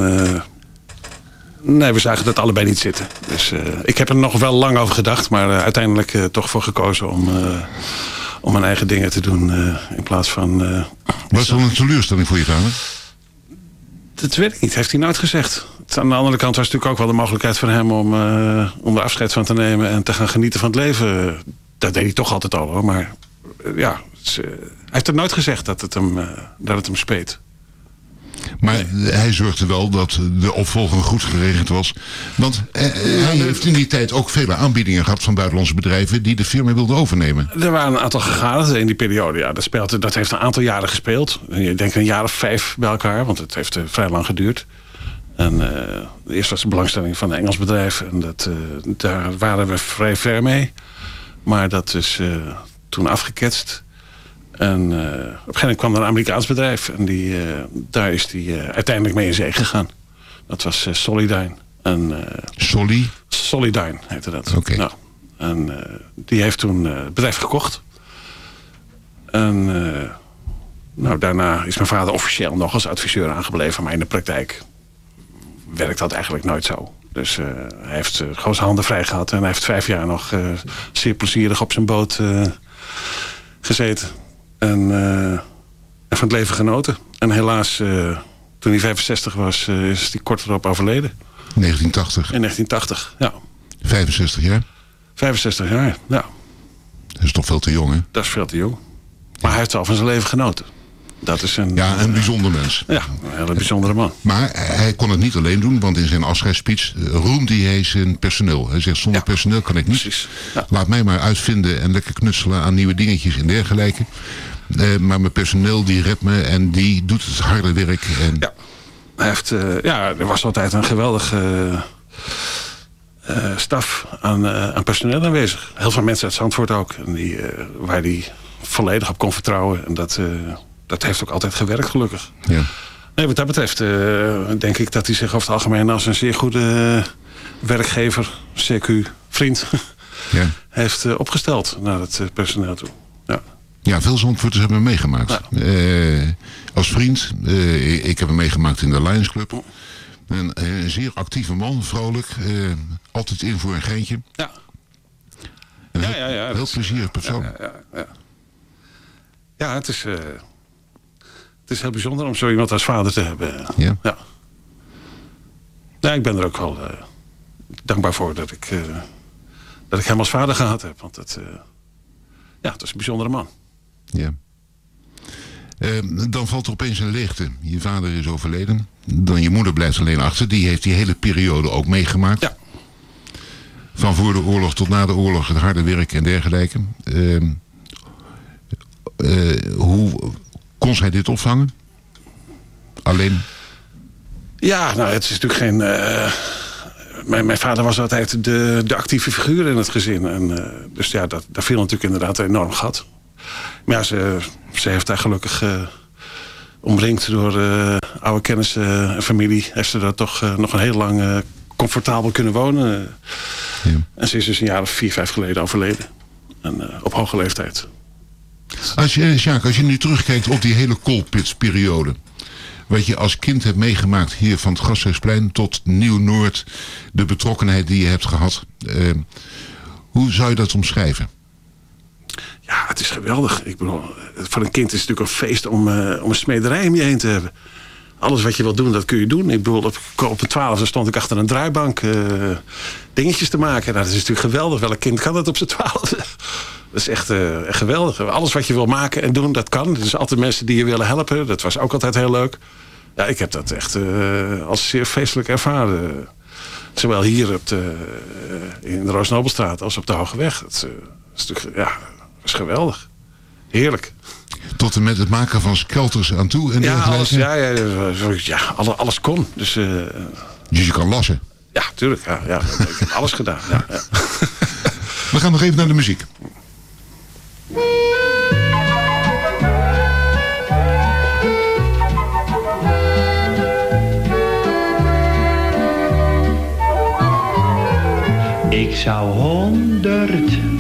nee, we zagen dat allebei niet zitten. Dus ik heb er nog wel lang over gedacht, maar uiteindelijk toch voor gekozen om, om mijn eigen dingen te doen eh, in plaats van. eh, Was dat een teleurstelling voor je vader? dat weet ik niet, heeft hij nooit gezegd. Aan de andere kant was natuurlijk ook wel de mogelijkheid voor hem om, eh, om er afscheid van te nemen en te gaan genieten van het leven. Dat deed hij toch altijd al hoor. Maar ja, hij heeft het nooit gezegd dat het hem, dat het hem speet. Maar hij zorgde wel dat de opvolging goed geregeld was. Want eh, eh, hij heeft in die tijd ook vele aanbiedingen gehad van buitenlandse bedrijven die de firma wilden overnemen. Er waren een aantal gegadigden in die periode. Ja, dat, speelt, dat heeft een aantal jaren gespeeld. Ik denk een jaar of vijf bij elkaar, want het heeft eh, vrij lang geduurd. En eerst was de belangstelling van een Engels bedrijf. En dat, daar waren we vrij ver mee. Maar dat is toen afgeketst. En eh, op een gegeven moment kwam er een Amerikaans bedrijf. En die, eh, daar is die eh, uiteindelijk mee in zee gegaan. Dat was Solidyne. En, Solly? Solidyne heette dat. Oké. Nou, en die heeft toen het bedrijf gekocht. En nou, daarna is mijn vader officieel nog als adviseur aangebleven. Maar in de praktijk werkt dat eigenlijk nooit zo. Dus hij heeft gewoon zijn handen vrij gehad. En hij heeft vijf jaar nog zeer plezierig op zijn boot gezeten. En, eh, en van het leven genoten. En helaas, eh, toen hij 65 was, eh, is hij kort erop overleden. 1980. In 1980, ja. 65 jaar. 65 jaar, ja. Dat is toch veel te jong, hè? Dat is veel te jong. Maar hij heeft wel van zijn leven genoten. Dat is een... Ja, een bijzonder mens. Ja, een hele bijzondere man. Maar hij kon het niet alleen doen, want in zijn afscheidsspeech roemde hij zijn personeel. Hij zegt, zonder personeel kan ik niet. Laat mij maar uitvinden en lekker knutselen aan nieuwe dingetjes en dergelijke. Eh, maar mijn personeel die redt me en die doet het harde werk. En... Ja. Hij heeft, eh, ja, er was altijd een geweldige eh, staf aan, aan personeel aanwezig. Heel veel mensen uit Zandvoort ook. En die, waar hij volledig op kon vertrouwen. En dat, dat heeft ook altijd gewerkt, gelukkig. Ja. Nee, wat dat betreft denk ik dat hij zich over het algemeen als een zeer goede werkgever, CQ, vriend, [laughs] Ja. heeft opgesteld naar het personeel toe. Ja. Ja, veel Zandvoorters hebben hem meegemaakt. Eh, als vriend, eh, ik heb hem meegemaakt in de Lions Club. Een, eh, zeer actieve man, vrolijk. altijd in voor een geintje. Ja. Een Ja, heel, ja, ja, heel plezierig persoon. Ja, ja, ja. Ja, het is, het is heel bijzonder om zo iemand als vader te hebben. Ja. Ja, ja ik ben er ook wel dankbaar voor dat ik, dat ik hem als vader gehad heb. Want het, ja, het is een bijzondere man. Ja. Eh, dan valt er opeens een leegte. Je vader is overleden. Dan je moeder blijft alleen achter. Die heeft die hele periode ook meegemaakt. Ja. Van voor de oorlog tot na de oorlog. Het harde werk en dergelijke. Eh, eh, hoe kon zij dit opvangen? Alleen? Ja, nou, het is natuurlijk geen... eh, mijn, mijn vader was altijd de, de actieve figuur in het gezin. En, eh, dus ja, dat, daar viel natuurlijk inderdaad een enorm gat. Maar ja, ze, ze heeft daar gelukkig... eh, omringd door eh, oude kennissen en familie... heeft ze daar toch eh, nog een heel lang comfortabel kunnen wonen. En ze is dus een jaar of vier, vijf geleden overleden. En op hoge leeftijd. Als je, Sjaak, als je nu terugkijkt op die hele koolpitsperiode. Wat je als kind hebt meegemaakt hier van het Gasthuisplein tot Nieuw-Noord. De betrokkenheid die je hebt gehad. eh, hoe zou je dat omschrijven? Ja, het is geweldig. Ik bedoel, voor een kind is het natuurlijk een feest om, eh, om een smederij om je heen te hebben. Alles wat je wil doen, dat kun je doen. Ik bedoel, op, op een twaalfde stond ik achter een draaibank eh, dingetjes te maken. Nou, dat is natuurlijk geweldig. Welk kind kan dat op zijn twaalfde? [laughs] Dat is echt, eh, echt geweldig. Alles wat je wil maken en doen, dat kan. Er zijn altijd mensen die je willen helpen. Dat was ook altijd heel leuk. Ja, ik heb dat echt als zeer feestelijk ervaren. Zowel hier op de, in de Roosnobelstraat als op de Hoge Weg. Dat, is, is natuurlijk, ja, dat is geweldig. Heerlijk. Tot en met het maken van skelters aan toe en Ja, alles, ja, ja, ja, zo- ja alle- alles kon. Dus, eh, Dus je kan lassen. ja, tuurlijk. Ja, ja, ik heb alles gedaan. Ja, ja. [laughs] We gaan nog even naar de muziek. Ik zou honderd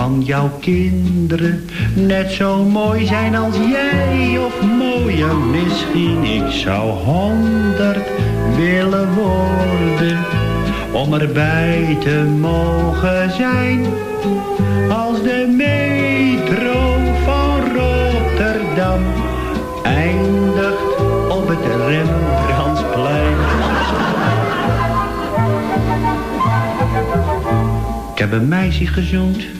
van jouw kinderen net zo mooi zijn als jij of mooier misschien. Ik zou honderd willen worden om erbij te mogen zijn als de metro van Rotterdam eindigt op het Rembrandtsplein. Ik heb een meisje gezoend,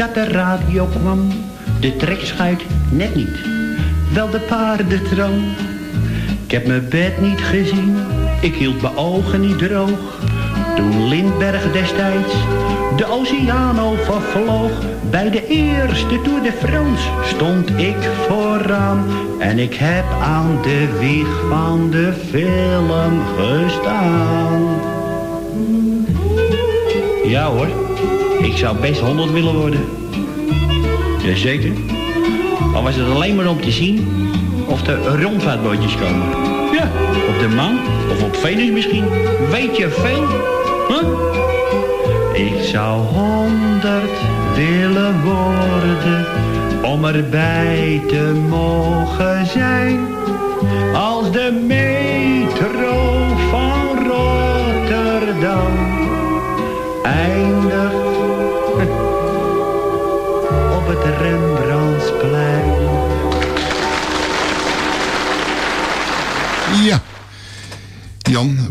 dat de radio kwam. De trekschuit net niet, wel de paardentram. Ik heb mijn bed niet gezien, ik hield mijn ogen niet droog. Toen Lindberg destijds de oceaan overvloog. Bij de eerste Tour de France stond ik vooraan. En ik heb aan de wieg van de film gestaan. Ja hoor, ik zou best 100 willen worden. Jazeker. Al was het alleen maar om te zien of er rondvaartbootjes komen. Ja, op de maan of op Venus misschien. Weet je veel? Huh? Ik zou honderd willen worden om erbij te mogen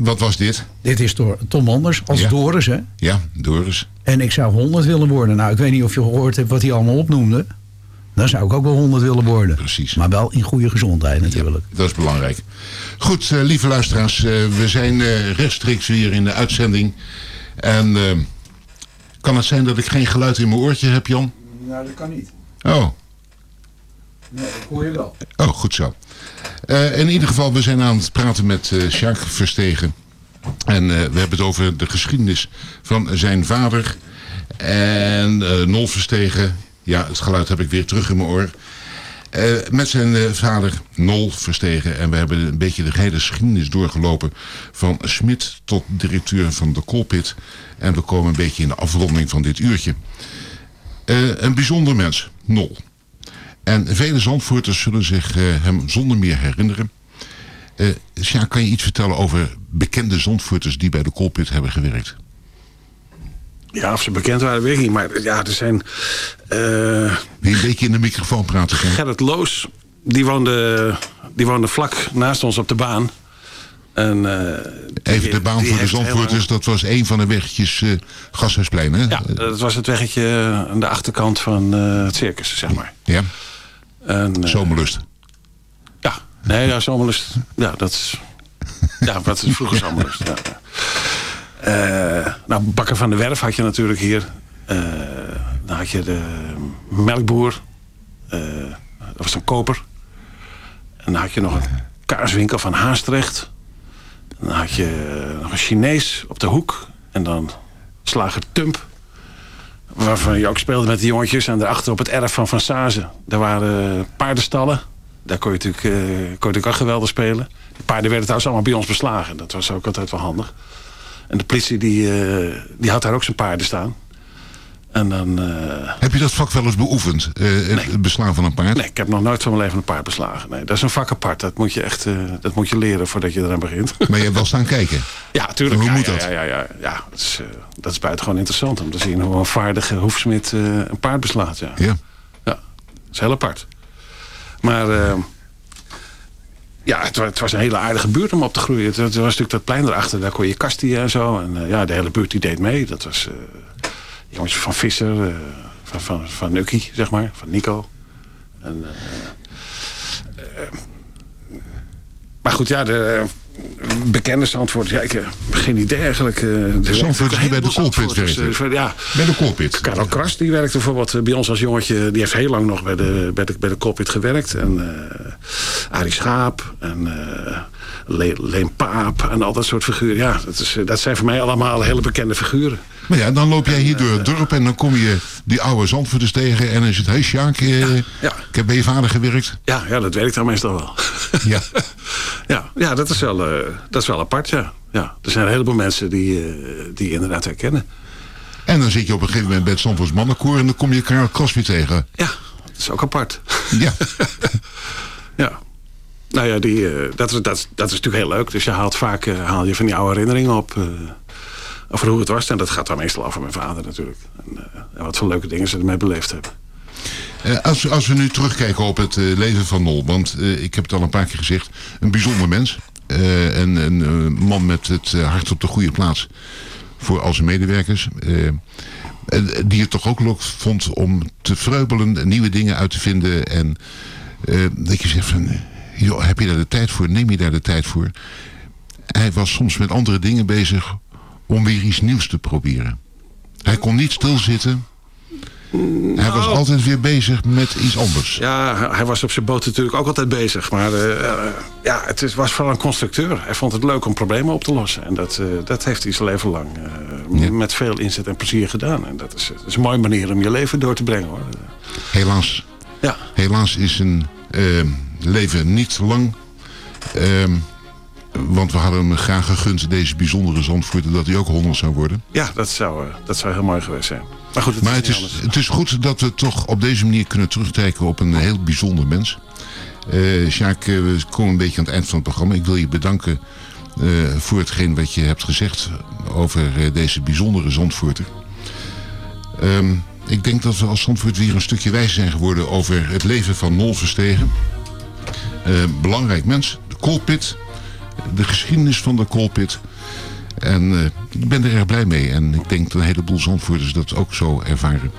wat was dit? Dit is door Tom Anders als Ja. Doris, hè? Ja, Doris. En ik zou 100 willen worden. Nou, ik weet niet of je gehoord hebt wat hij allemaal opnoemde. Dan zou ik ook wel 100 willen worden. Precies. Maar wel in goede gezondheid natuurlijk. Dat is belangrijk. Goed, eh, lieve luisteraars, eh, we zijn eh, rechtstreeks weer in de uitzending. En kan het zijn dat ik geen geluid in mijn oortje heb, Jan? Nou, dat kan niet. Oh, Nee, dat hoor je wel. oh goed zo. Eh, in ieder geval, we zijn aan het praten met eh Sjaak Verstegen. En eh, we hebben het over de geschiedenis van zijn vader. En Nol Verstegen, ja, het geluid heb ik weer terug in mijn oor. Met zijn vader Nol Verstegen. En we hebben een beetje de hele geschiedenis doorgelopen. Van Smit tot directeur van de Colpit. En we komen een beetje in de afronding van dit uurtje. Een bijzonder mens, Nol. En vele Zandvoorters zullen zich eh, hem zonder meer herinneren. Eh Sjaak, kan je iets vertellen over bekende Zandvoorters die bij de Colpit hebben gewerkt? Ja, of ze bekend waren, weet ik niet. Maar ja, er zijn... eh, Wil je een beetje in de microfoon praten? Gerrit Loos, die woonde, die woonde vlak naast ons op de baan. En, eh, Even de baan voor de Zandvoorters, dat was een van de weggetjes eh Gashuisplein, hè? Ja, dat was het weggetje aan de achterkant van eh, het circus, zeg maar. Ja. En, eh, Zomerlust. Ja, nee, ja, Zomerlust. Ja, dat is... Ja, wat is vroeger Zomerlust. Ja. Eh, nou, Bakker van de Werf had je natuurlijk hier. Eh, dan had je de melkboer. Eh, dat was een koper. En dan had je nog een kaarswinkel van Haastrecht. Dan had je nog een Chinees op de hoek. En dan slager Tump. Waarvan je ook speelde met de jongetjes. En daarachter op het erf van Van Sazen. Daar waren paardenstallen. Daar kon je natuurlijk, eh, kon je natuurlijk ook geweldig spelen. Die paarden werden trouwens allemaal bij ons beslagen. Dat was ook altijd wel handig. En de politie die, eh, die had daar ook zijn paarden staan. En dan... eh, Heb je dat vak wel eens beoefend? eh, Het beslaan van een paard? Nee, ik heb nog nooit van mijn leven een paard beslagen. Nee, dat is een vak apart. Dat moet je echt eh, dat moet je leren voordat je eraan begint. [laughs] Maar je hebt wel staan kijken? Ja, tuurlijk. Hoe ja, moet ja, dat? Ja, ja, ja, ja. Dat, is, dat is buitengewoon interessant om te zien hoe een vaardige hoefsmid een paard beslaat. Ja. Ja. ja, dat is heel apart. Maar ja, het, wa- het was een hele aardige buurt om op te groeien. Het, het was natuurlijk dat plein erachter, daar kon je kastie en zo. En ja, de hele buurt die deed mee. Dat was jongens van Visser, eh, van, van, van Nucky, zeg maar, van Nico. En, eh, eh, maar goed, ja, de bekende Zandvoort, ja, ik heb geen idee eigenlijk. Zandvoorters die bij de Colpit Zandvoorters, werken. Ja, Bij de Colpit. Karel Kras, die werkte bijvoorbeeld bij ons als jongetje. Die heeft heel lang nog bij de, bij de, bij de gewerkt. En eh Arie Schaap en Le- Leen Paap en al dat soort figuren. Ja, dat, is, eh, dat zijn voor mij allemaal hele bekende figuren. Maar ja, dan loop jij hier door het dorp en dan kom je die oude Zandvoorters tegen. En dan is het, hey Sjaak, eh, ik heb bij je vader gewerkt. Ja, ja dat weet ik dan meestal wel. Ja. [laughs] ja, ja dat, is wel, eh, dat is wel apart, ja. ja. Er zijn een heleboel mensen die, eh, die je inderdaad herkennen. En dan zit je op een gegeven moment bij het Zandvoorts mannenkoor en dan kom je Karel Kras weer tegen. Dat is ook apart. Ja. ja. [laughs] Nou ja, die, eh, dat, is, dat, dat is natuurlijk heel leuk. Dus je haalt vaak eh, haal je van die oude herinneringen op. eh, over hoe het was. En dat gaat dan meestal over mijn vader natuurlijk. En, en wat voor leuke dingen ze ermee beleefd hebben. Eh, als, als we nu terugkijken op het leven van Nol, want ik heb het al een paar keer gezegd, een bijzonder mens. Eh, een man met het hart op de goede plaats voor al zijn medewerkers. En die het toch ook leuk vond om te vreubelen, nieuwe dingen uit te vinden. En dat je zegt van, joh, heb je daar de tijd voor? Neem je daar de tijd voor? Hij was soms met andere dingen bezig om weer iets nieuws te proberen. Hij kon niet stilzitten. Hij was Nou. altijd weer bezig met iets anders. Ja, hij was op zijn boot natuurlijk ook altijd bezig. Maar eh, ja, het is, was vooral een constructeur. Hij vond het leuk om problemen op te lossen. En dat, eh, dat heeft hij zijn leven lang eh, met veel inzet en plezier gedaan. En dat is, dat is een mooie manier om je leven door te brengen. hoor. Helaas. Ja. Helaas is ehm, leven niet lang. Ehm, want we hadden hem graag gegund, deze bijzondere Zandvoorter, dat hij ook 100 zou worden. Ja, dat zou, eh, dat zou heel mooi geweest zijn. Maar goed, het maar is het is, anders. het is goed dat we toch op deze manier kunnen terugkijken op een heel bijzonder mens. Eh Sjaak, eh, we komen een beetje aan het eind van het programma. Ik wil je bedanken voor hetgeen wat je hebt gezegd over deze bijzondere Zandvoorter. Ehm, ik denk dat we als Zandvoort weer een stukje wijzer zijn geworden over het leven van Nol Verstegen. Eh, belangrijk mens, de koolpit, de geschiedenis van de koolpit. En eh, ik ben er erg blij mee. En ik denk dat een heleboel Zandvoorters dat ook zo ervaren.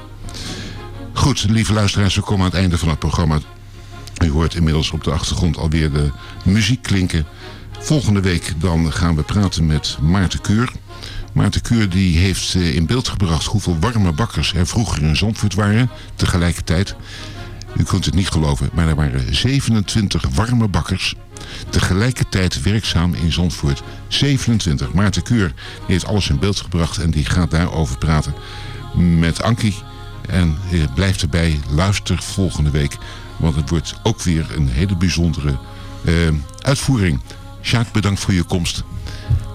Goed, lieve luisteraars, we komen aan het einde van het programma. U hoort inmiddels op de achtergrond alweer de muziek klinken. Volgende week dan gaan we praten met Maarten Keur. Maarten Keur die heeft eh, in beeld gebracht hoeveel warme bakkers er vroeger in Zandvoort waren. Tegelijkertijd, u kunt het niet geloven, maar er waren 27 warme bakkers. Tegelijkertijd werkzaam in Zandvoort. 27. Maarten Keur heeft alles in beeld gebracht en die gaat daarover praten met Ankie. En eh, blijf erbij, luister volgende week. Want het wordt ook weer een hele bijzondere eh, uitvoering. Sjaak, bedankt voor je komst.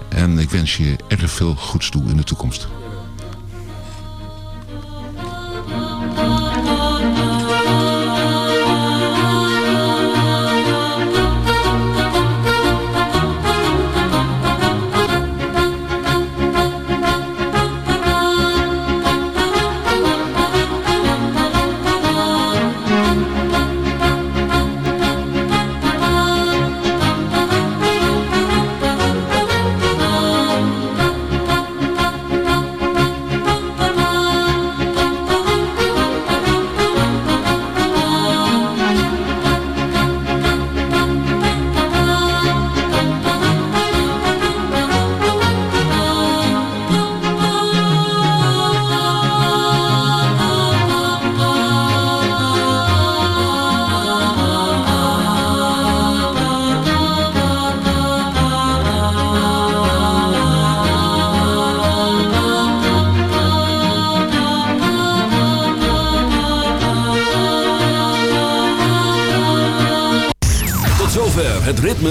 En ik wens je erg veel goeds toe in de toekomst.